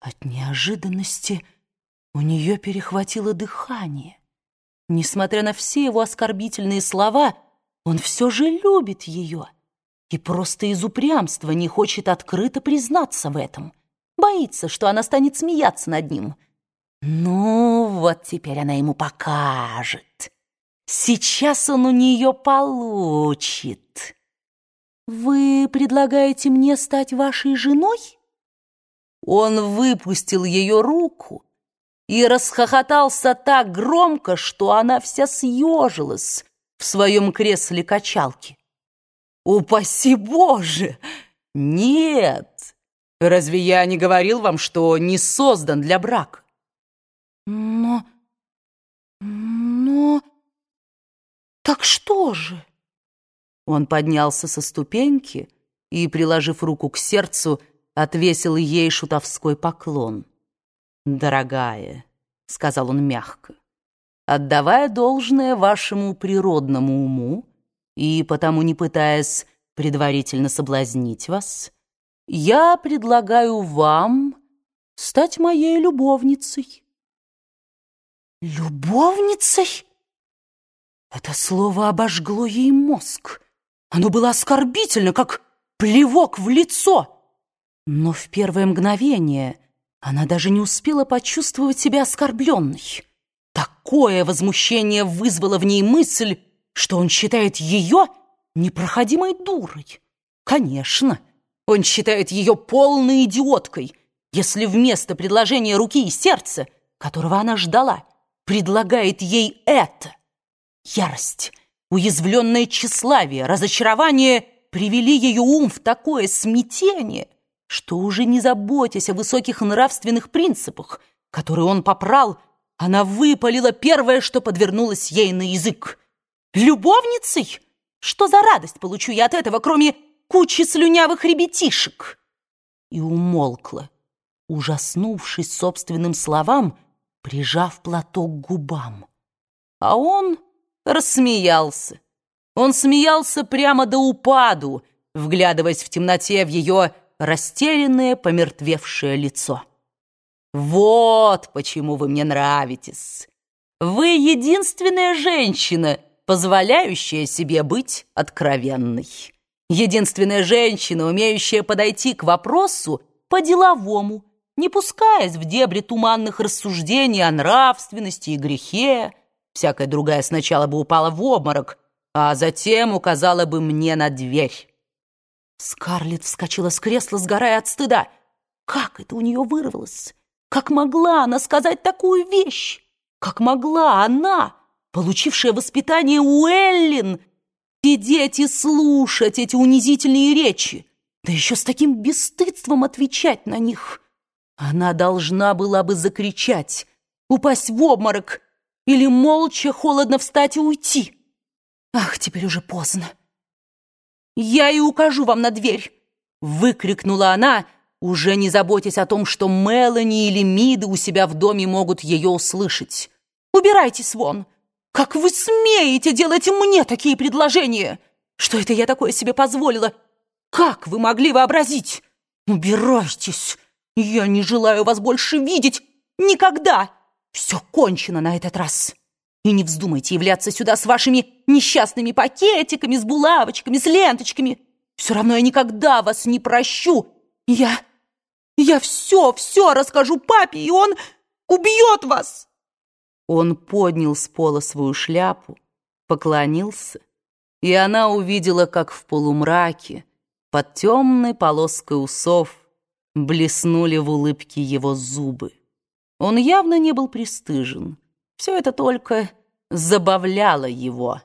От неожиданности у нее перехватило дыхание. Несмотря на все его оскорбительные слова, он все же любит ее и просто из упрямства не хочет открыто признаться в этом. Боится, что она станет смеяться над ним. Ну, вот теперь она ему покажет. Сейчас он у нее получит. «Вы предлагаете мне стать вашей женой?» Он выпустил ее руку и расхохотался так громко, что она вся съежилась в своем кресле качалки. «Упаси Боже! Нет! Разве я не говорил вам, что не создан для брака?» «Но... но... так что же?» Он поднялся со ступеньки и, приложив руку к сердцу, отвесил ей шутовской поклон. «Дорогая», — сказал он мягко, — «отдавая должное вашему природному уму и потому не пытаясь предварительно соблазнить вас, я предлагаю вам стать моей любовницей». «Любовницей?» Это слово обожгло ей мозг. Оно было оскорбительно, как плевок в лицо. Но в первое мгновение она даже не успела почувствовать себя оскорбленной. Такое возмущение вызвало в ней мысль, что он считает ее непроходимой дурой. Конечно, он считает ее полной идиоткой, если вместо предложения руки и сердца, которого она ждала, предлагает ей это. Ярость, уязвленное тщеславие, разочарование привели ее ум в такое смятение — что уже не заботясь о высоких нравственных принципах, которые он попрал, она выпалила первое, что подвернулось ей на язык. «Любовницей? Что за радость получу я от этого, кроме кучи слюнявых ребятишек?» И умолкла, ужаснувшись собственным словам, прижав платок к губам. А он рассмеялся. Он смеялся прямо до упаду, вглядываясь в темноте в ее растерянное, помертвевшее лицо. «Вот почему вы мне нравитесь. Вы единственная женщина, позволяющая себе быть откровенной. Единственная женщина, умеющая подойти к вопросу по-деловому, не пускаясь в дебри туманных рассуждений о нравственности и грехе. Всякая другая сначала бы упала в обморок, а затем указала бы мне на дверь. Скарлетт вскочила с кресла, сгорая от стыда. Как это у нее вырвалось? Как могла она сказать такую вещь? Как могла она, получившая воспитание у Эллин, сидеть и слушать эти унизительные речи, да еще с таким бесстыдством отвечать на них? Она должна была бы закричать, упасть в обморок или молча холодно встать и уйти. Ах, теперь уже поздно. «Я и укажу вам на дверь!» — выкрикнула она, уже не заботясь о том, что Мелани или Миды у себя в доме могут ее услышать. «Убирайтесь вон! Как вы смеете делать мне такие предложения? Что это я такое себе позволила? Как вы могли вообразить? Убирайтесь! Я не желаю вас больше видеть! Никогда! Все кончено на этот раз!» И не вздумайте являться сюда с вашими несчастными пакетиками, с булавочками, с ленточками. Все равно я никогда вас не прощу. Я... я все, все расскажу папе, и он убьет вас!» Он поднял с пола свою шляпу, поклонился, и она увидела, как в полумраке, под темной полоской усов, блеснули в улыбке его зубы. Он явно не был пристыжен. Все это только забавляло его,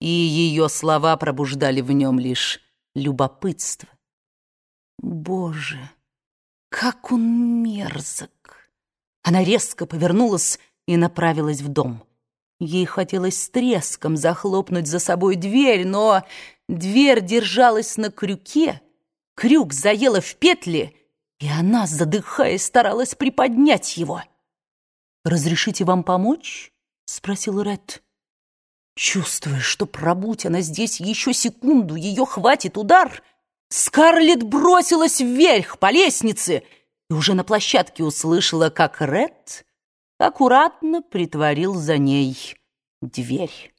и ее слова пробуждали в нем лишь любопытство. Боже, как он мерзок! Она резко повернулась и направилась в дом. Ей хотелось с треском захлопнуть за собой дверь, но дверь держалась на крюке, крюк заела в петли, и она, задыхаясь, старалась приподнять его — «Разрешите вам помочь?» — спросил Ред. Чувствуя, что пробудь она здесь еще секунду, ее хватит удар, Скарлетт бросилась вверх по лестнице и уже на площадке услышала, как Ред аккуратно притворил за ней дверь.